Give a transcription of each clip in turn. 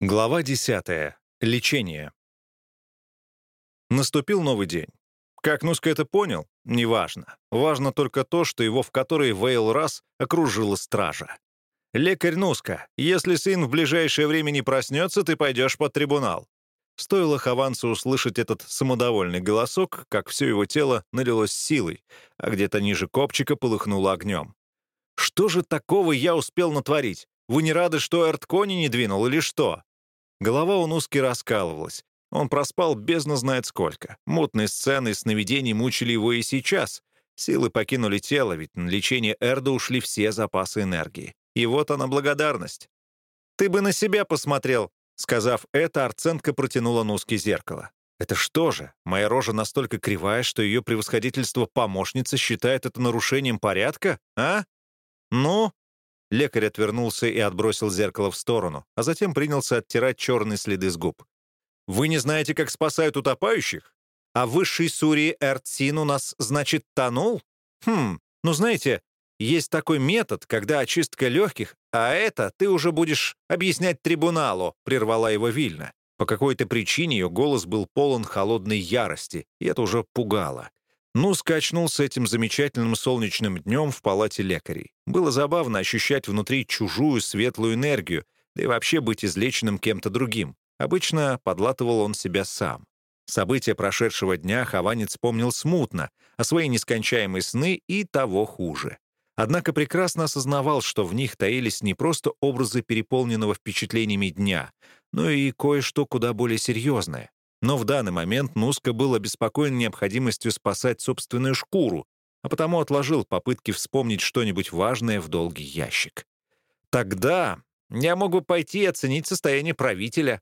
Глава 10. Лечение. Наступил новый день. Как Нуска это понял? Неважно. Важно только то, что его в который Вейл раз окружила стража. «Лекарь Нуска, если сын в ближайшее время не проснется, ты пойдешь под трибунал». Стоило Хованцу услышать этот самодовольный голосок, как все его тело налилось силой, а где-то ниже копчика полыхнуло огнем. «Что же такого я успел натворить? Вы не рады, что Эрткони не двинул или что?» Голова у Нуски раскалывалась. Он проспал бездна знает сколько. Мутные сцены и сновидений мучили его и сейчас. Силы покинули тело, ведь на лечение Эрда ушли все запасы энергии. И вот она благодарность. «Ты бы на себя посмотрел!» Сказав это, Арцентка протянула Нуске зеркало. «Это что же, моя рожа настолько кривая, что ее превосходительство помощница считает это нарушением порядка, а? Ну, Лекарь отвернулся и отбросил зеркало в сторону, а затем принялся оттирать черные следы с губ. «Вы не знаете, как спасают утопающих? А высший Сурии Эртсин у нас, значит, тонул? Хм, ну знаете, есть такой метод, когда очистка легких, а это ты уже будешь объяснять трибуналу», — прервала его Вильна. По какой-то причине ее голос был полон холодной ярости, и это уже пугало. Ну, скачнул с этим замечательным солнечным днем в палате лекарей. Было забавно ощущать внутри чужую светлую энергию, да и вообще быть излеченным кем-то другим. Обычно подлатывал он себя сам. События прошедшего дня Хованец помнил смутно, а свои нескончаемые сны и того хуже. Однако прекрасно осознавал, что в них таились не просто образы переполненного впечатлениями дня, но и кое-что куда более серьезное. Но в данный момент Нуска был обеспокоен необходимостью спасать собственную шкуру, а потому отложил попытки вспомнить что-нибудь важное в долгий ящик. «Тогда я могу пойти и оценить состояние правителя.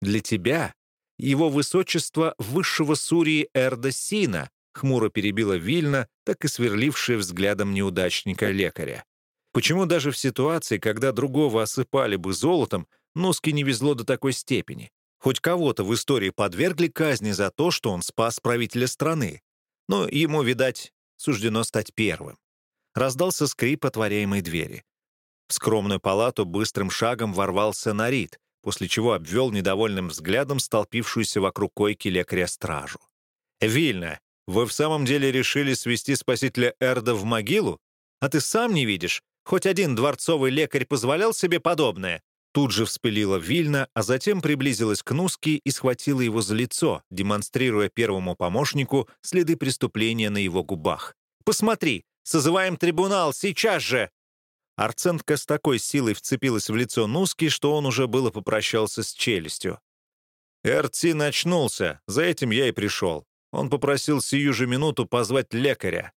Для тебя его высочество высшего Сурии Эрда Сина», хмуро перебила Вильна, так и сверлившая взглядом неудачника-лекаря. Почему даже в ситуации, когда другого осыпали бы золотом, Нуске не везло до такой степени? Хоть кого-то в истории подвергли казни за то, что он спас правителя страны. Но ему, видать, суждено стать первым. Раздался скрип отворяемой двери. В скромную палату быстрым шагом ворвался Нарит, после чего обвел недовольным взглядом столпившуюся вокруг койки лекаря-стражу. «Вильна, вы в самом деле решили свести спасителя Эрда в могилу? А ты сам не видишь? Хоть один дворцовый лекарь позволял себе подобное?» Тут же вспылила Вильна, а затем приблизилась к Нуске и схватила его за лицо, демонстрируя первому помощнику следы преступления на его губах. «Посмотри! Созываем трибунал! Сейчас же!» Арцентка с такой силой вцепилась в лицо Нуски, что он уже было попрощался с челюстью. Эрци начнулся, за этим я и пришел. Он попросил сию же минуту позвать лекаря.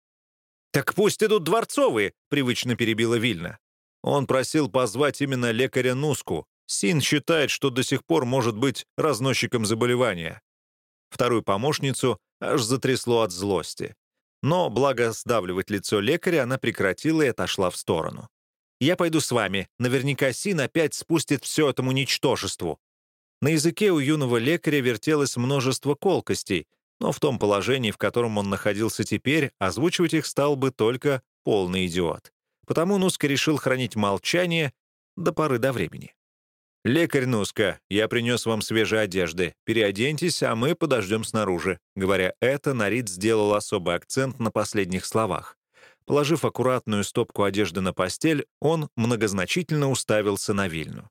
«Так пусть идут дворцовые!» — привычно перебила Вильна. Он просил позвать именно лекаря Нуску. Син считает, что до сих пор может быть разносчиком заболевания. Вторую помощницу аж затрясло от злости. Но, благо сдавливать лицо лекаря, она прекратила и отошла в сторону. «Я пойду с вами. Наверняка Син опять спустит все этому ничтожеству». На языке у юного лекаря вертелось множество колкостей, но в том положении, в котором он находился теперь, озвучивать их стал бы только полный идиот. Потому Нуска решил хранить молчание до поры до времени. «Лекарь Нуска, я принес вам свежие одежды. Переоденьтесь, а мы подождем снаружи». Говоря это, Нарид сделал особый акцент на последних словах. Положив аккуратную стопку одежды на постель, он многозначительно уставился на Вильну.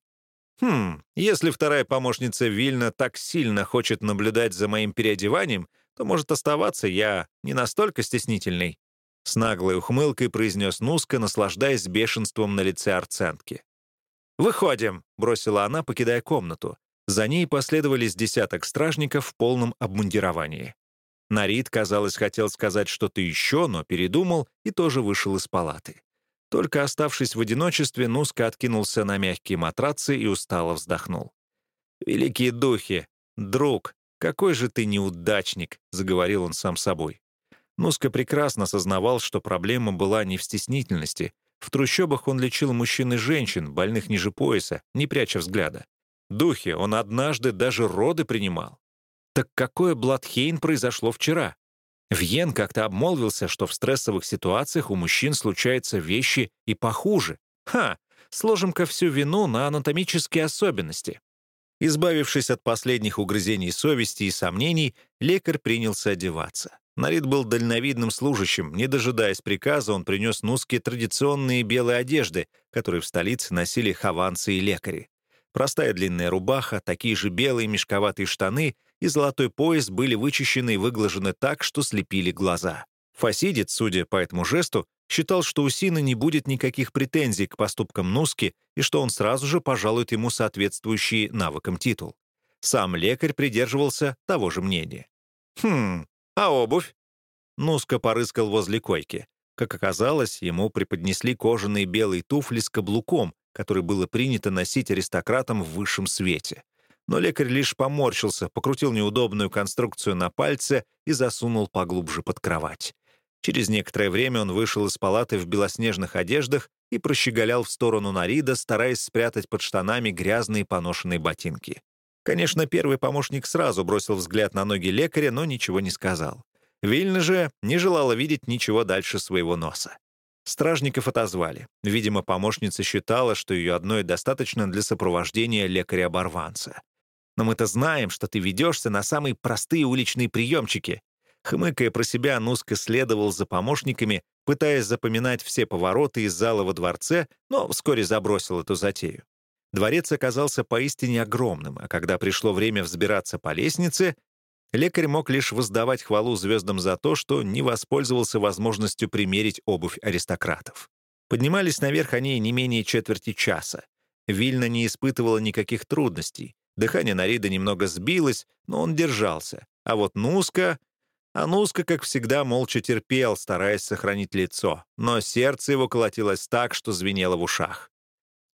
«Хм, если вторая помощница Вильна так сильно хочет наблюдать за моим переодеванием, то может оставаться я не настолько стеснительный». С наглой ухмылкой произнес Нуска, наслаждаясь бешенством на лице Арцентки. «Выходим», — бросила она, покидая комнату. За ней последовали с десяток стражников в полном обмундировании. Нарид, казалось, хотел сказать что-то еще, но передумал и тоже вышел из палаты. Только оставшись в одиночестве, Нуска откинулся на мягкие матрацы и устало вздохнул. «Великие духи! Друг, какой же ты неудачник!» — заговорил он сам собой. Нуска прекрасно сознавал, что проблема была не в стеснительности. В трущобах он лечил мужчин и женщин, больных ниже пояса, не пряча взгляда. Духи он однажды даже роды принимал. Так какое Бладхейн произошло вчера? Вьен как-то обмолвился, что в стрессовых ситуациях у мужчин случаются вещи и похуже. Ха! Сложим-ка всю вину на анатомические особенности. Избавившись от последних угрызений совести и сомнений, лекарь принялся одеваться. Нарид был дальновидным служащим. Не дожидаясь приказа, он принес Нуске традиционные белые одежды, которые в столице носили хаванцы и лекари. Простая длинная рубаха, такие же белые мешковатые штаны и золотой пояс были вычищены и выглажены так, что слепили глаза. Фасидец, судя по этому жесту, считал, что у Сина не будет никаких претензий к поступкам Нуски и что он сразу же пожалует ему соответствующий навыкам титул. Сам лекарь придерживался того же мнения. «Хм, а обувь?» Нуска порыскал возле койки. Как оказалось, ему преподнесли кожаные белые туфли с каблуком, который было принято носить аристократам в высшем свете. Но лекарь лишь поморщился, покрутил неудобную конструкцию на пальце и засунул поглубже под кровать. Через некоторое время он вышел из палаты в белоснежных одеждах и прощеголял в сторону Нарида, стараясь спрятать под штанами грязные поношенные ботинки. Конечно, первый помощник сразу бросил взгляд на ноги лекаря, но ничего не сказал. Вильна же не желала видеть ничего дальше своего носа. Стражников отозвали. Видимо, помощница считала, что ее одной достаточно для сопровождения лекаря-оборванца. «Но мы-то знаем, что ты ведешься на самые простые уличные приемчики». Хмыкая про себя, Нуска следовал за помощниками, пытаясь запоминать все повороты из зала во дворце, но вскоре забросил эту затею. Дворец оказался поистине огромным, а когда пришло время взбираться по лестнице, лекарь мог лишь воздавать хвалу звездам за то, что не воспользовался возможностью примерить обувь аристократов. Поднимались наверх они не менее четверти часа. Вильна не испытывала никаких трудностей. Дыхание Нарида немного сбилось, но он держался. А вот Нуска... А Нуска, как всегда, молча терпел, стараясь сохранить лицо. Но сердце его колотилось так, что звенело в ушах.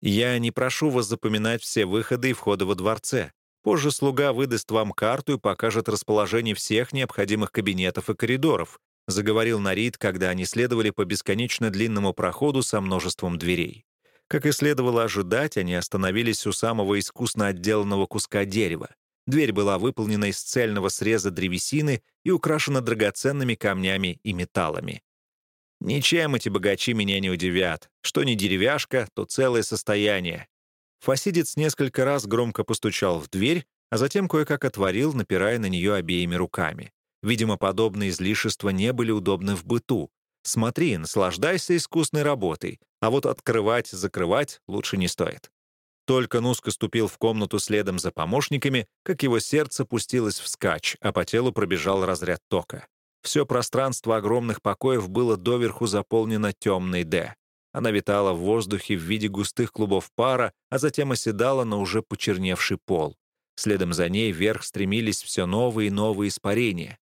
Я не прошу вас запоминать все выходы и входы во дворце. Позже слуга выдаст вам карту и покажет расположение всех необходимых кабинетов и коридоров», заговорил Нарид, когда они следовали по бесконечно длинному проходу со множеством дверей. Как и следовало ожидать, они остановились у самого искусно отделанного куска дерева. Дверь была выполнена из цельного среза древесины и украшена драгоценными камнями и металлами. Ничем эти богачи меня не удивят. Что не деревяшка, то целое состояние. Фасидец несколько раз громко постучал в дверь, а затем кое-как отворил, напирая на нее обеими руками. Видимо, подобные излишества не были удобны в быту. Смотри, наслаждайся искусной работой, а вот открывать, закрывать лучше не стоит. Только Нуска ступил в комнату следом за помощниками, как его сердце пустилось вскачь, а по телу пробежал разряд тока. Все пространство огромных покоев было доверху заполнено темной «Д». Она витала в воздухе в виде густых клубов пара, а затем оседала на уже почерневший пол. Следом за ней вверх стремились все новые и новые испарения.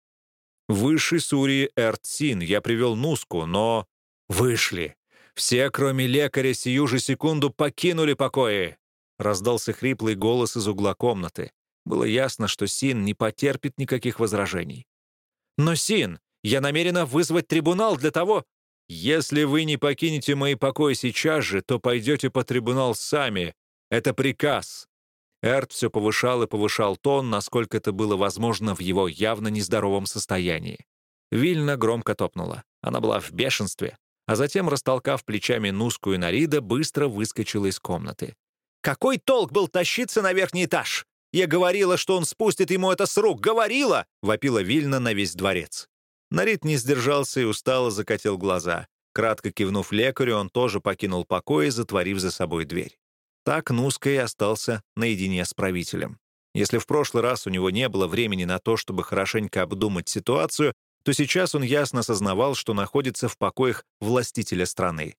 «Высший Сурии Эртсин, я привел Нуску, но...» «Вышли! Все, кроме лекаря, сию же секунду покинули покои!» Раздался хриплый голос из угла комнаты. Было ясно, что Син не потерпит никаких возражений. «Но, Син, я намерена вызвать трибунал для того...» «Если вы не покинете мои покои сейчас же, то пойдете по трибунал сами. Это приказ». Эрт все повышал и повышал тон, насколько это было возможно в его явно нездоровом состоянии. Вильна громко топнула. Она была в бешенстве, а затем, растолкав плечами Нуску и Нарида, быстро выскочила из комнаты. «Какой толк был тащиться на верхний этаж? «Я говорила, что он спустит ему это с рук! Говорила!» — вопила Вильна на весь дворец. Нарит не сдержался и устало закатил глаза. Кратко кивнув лекарю, он тоже покинул покой, затворив за собой дверь. Так Нуска и остался наедине с правителем. Если в прошлый раз у него не было времени на то, чтобы хорошенько обдумать ситуацию, то сейчас он ясно осознавал, что находится в покоях властителя страны.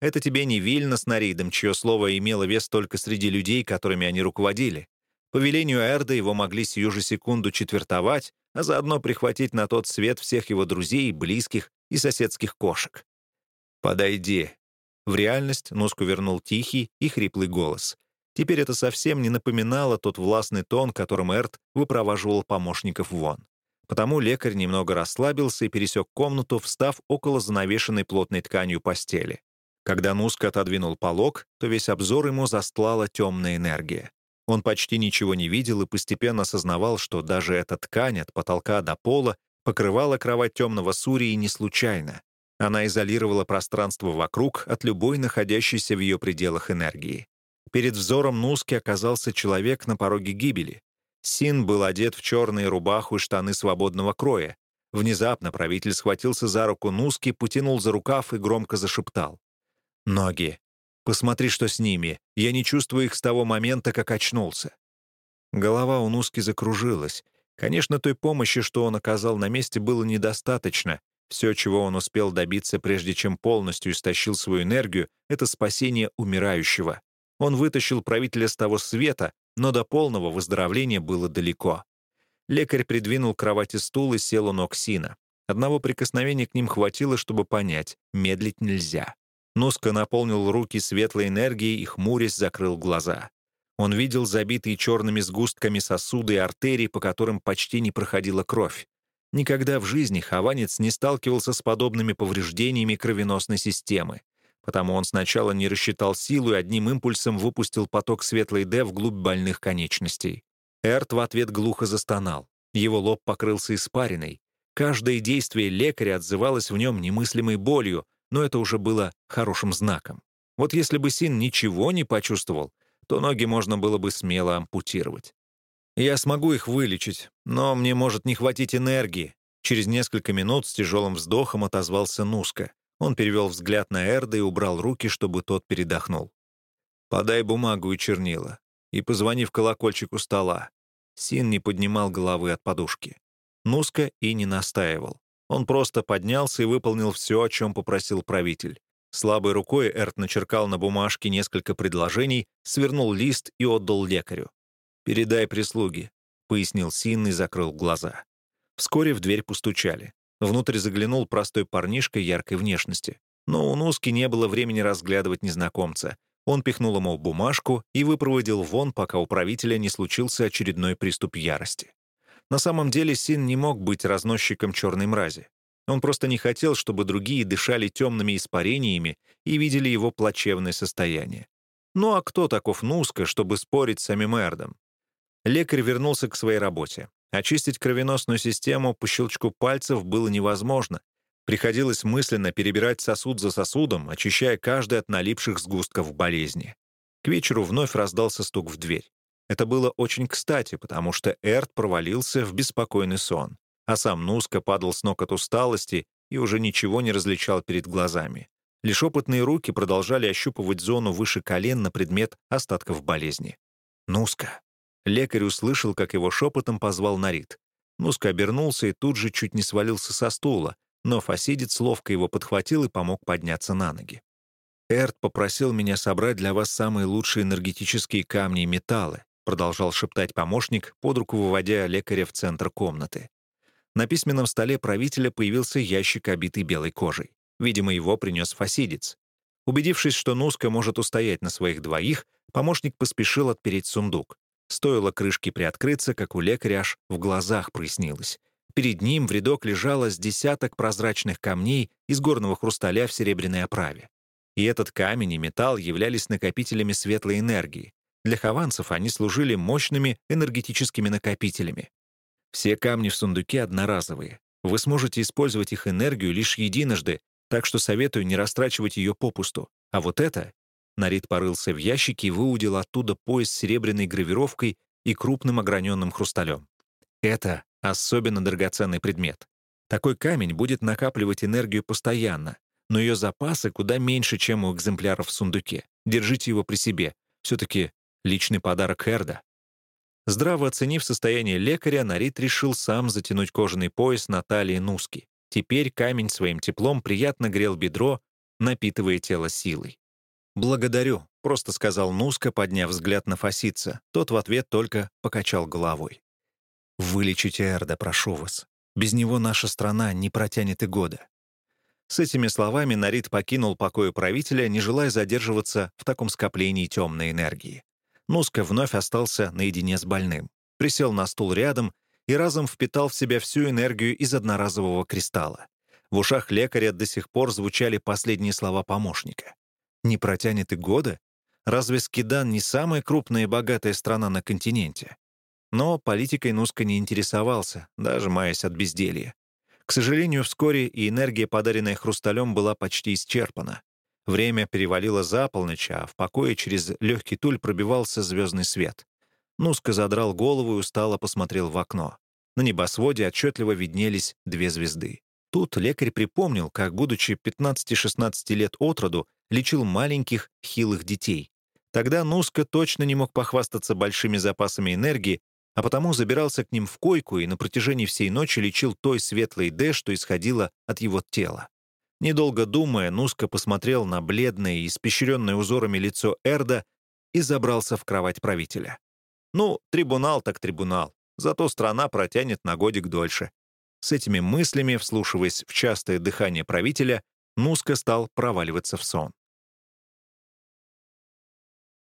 Это тебе не Вильна с Наридом, чье слово имело вес только среди людей, которыми они руководили. По велению Эрда его могли сию же секунду четвертовать, а заодно прихватить на тот свет всех его друзей, близких и соседских кошек. «Подойди». В реальность Носку вернул тихий и хриплый голос. Теперь это совсем не напоминало тот властный тон, которым Эрд выпроваживал помощников вон. Потому лекарь немного расслабился и пересек комнату, встав около занавешенной плотной тканью постели. Когда Нуск отодвинул полог, то весь обзор ему застлала темная энергия. Он почти ничего не видел и постепенно осознавал, что даже эта ткань от потолка до пола покрывала кровать темного Сурии не случайно. Она изолировала пространство вокруг от любой находящейся в ее пределах энергии. Перед взором Нуски оказался человек на пороге гибели. Син был одет в черные рубаху и штаны свободного кроя. Внезапно правитель схватился за руку Нуски, потянул за рукав и громко зашептал. «Ноги! Посмотри, что с ними. Я не чувствую их с того момента, как очнулся». Голова у Нуски закружилась. Конечно, той помощи, что он оказал на месте, было недостаточно. Все, чего он успел добиться, прежде чем полностью истощил свою энергию, это спасение умирающего. Он вытащил правителя с того света, но до полного выздоровления было далеко. Лекарь придвинул к кровати стул и сел у ног Сина. Одного прикосновения к ним хватило, чтобы понять — медлить нельзя. Нуска наполнил руки светлой энергией и, хмурясь, закрыл глаза. Он видел забитые черными сгустками сосуды и артерии, по которым почти не проходила кровь. Никогда в жизни Хованец не сталкивался с подобными повреждениями кровеносной системы. Потому он сначала не рассчитал силу и одним импульсом выпустил поток светлой Д вглубь больных конечностей. Эрт в ответ глухо застонал. Его лоб покрылся испариной. Каждое действие лекаря отзывалось в нем немыслимой болью, но это уже было хорошим знаком. Вот если бы Син ничего не почувствовал, то ноги можно было бы смело ампутировать. «Я смогу их вылечить, но мне может не хватить энергии». Через несколько минут с тяжелым вздохом отозвался Нуска. Он перевел взгляд на Эрда и убрал руки, чтобы тот передохнул. «Подай бумагу и чернила. И позвони в колокольчик у стола». Син не поднимал головы от подушки. Нуска и не настаивал. Он просто поднялся и выполнил все, о чем попросил правитель. Слабой рукой Эрт начеркал на бумажке несколько предложений, свернул лист и отдал лекарю. «Передай прислуге», — пояснил Син и закрыл глаза. Вскоре в дверь постучали. Внутрь заглянул простой парнишка яркой внешности. Но у Нуски не было времени разглядывать незнакомца. Он пихнул ему бумажку и выпроводил вон, пока у правителя не случился очередной приступ ярости. На самом деле Син не мог быть разносчиком черной мрази. Он просто не хотел, чтобы другие дышали темными испарениями и видели его плачевное состояние. Ну а кто таков Нуска, чтобы спорить с самим Эрдом? Лекарь вернулся к своей работе. Очистить кровеносную систему по щелчку пальцев было невозможно. Приходилось мысленно перебирать сосуд за сосудом, очищая каждый от налипших сгустков болезни. К вечеру вновь раздался стук в дверь. Это было очень кстати, потому что Эрт провалился в беспокойный сон, а сам Нуска падал с ног от усталости и уже ничего не различал перед глазами. Лишь опытные руки продолжали ощупывать зону выше колен на предмет остатков болезни. «Нуска!» Лекарь услышал, как его шепотом позвал Нарит. Нуска обернулся и тут же чуть не свалился со стула, но фасидец ловко его подхватил и помог подняться на ноги. «Эрт попросил меня собрать для вас самые лучшие энергетические камни и металлы», продолжал шептать помощник, под руку выводя лекаря в центр комнаты. На письменном столе правителя появился ящик, обитый белой кожей. Видимо, его принес фасидец. Убедившись, что Нуска может устоять на своих двоих, помощник поспешил отпереть сундук. Стоило крышке приоткрыться, как у лекаря аж в глазах прояснилось. Перед ним в рядок лежало с десяток прозрачных камней из горного хрусталя в серебряной оправе. И этот камень и металл являлись накопителями светлой энергии. Для хованцев они служили мощными энергетическими накопителями. Все камни в сундуке одноразовые. Вы сможете использовать их энергию лишь единожды, так что советую не растрачивать ее попусту. А вот это Нарид порылся в ящике и выудил оттуда пояс с серебряной гравировкой и крупным ограненным хрусталем. Это особенно драгоценный предмет. Такой камень будет накапливать энергию постоянно, но ее запасы куда меньше, чем у экземпляров в сундуке. Держите его при себе. Все-таки личный подарок Эрда. Здраво оценив состояние лекаря, Нарит решил сам затянуть кожаный пояс на талии Нуски. Теперь камень своим теплом приятно грел бедро, напитывая тело силой. «Благодарю», — просто сказал Нуска, подняв взгляд на Фасица. Тот в ответ только покачал головой. «Вылечите Эрда, прошу вас. Без него наша страна не протянет и года». С этими словами Нарит покинул покой правителя, не желая задерживаться в таком скоплении темной энергии. Нуска вновь остался наедине с больным. Присел на стул рядом и разом впитал в себя всю энергию из одноразового кристалла. В ушах лекаря до сих пор звучали последние слова помощника не протянет и года? Разве Скидан не самая крупная и богатая страна на континенте? Но политикой Нуска не интересовался, даже маясь от безделья. К сожалению, вскоре и энергия, подаренная хрусталем, была почти исчерпана. Время перевалило за полночь, а в покое через легкий туль пробивался звездный свет. Нуска задрал голову и устало посмотрел в окно. На небосводе отчетливо виднелись две звезды. Тут лекарь припомнил, как, будучи 15-16 лет от роду, лечил маленьких, хилых детей. Тогда Нуска точно не мог похвастаться большими запасами энергии, а потому забирался к ним в койку и на протяжении всей ночи лечил той светлой Д, что исходило от его тела. Недолго думая, Нуска посмотрел на бледное и испещренное узорами лицо Эрда и забрался в кровать правителя. Ну, трибунал так трибунал, зато страна протянет на годик дольше. С этими мыслями, вслушиваясь в частое дыхание правителя, Нуска стал проваливаться в сон.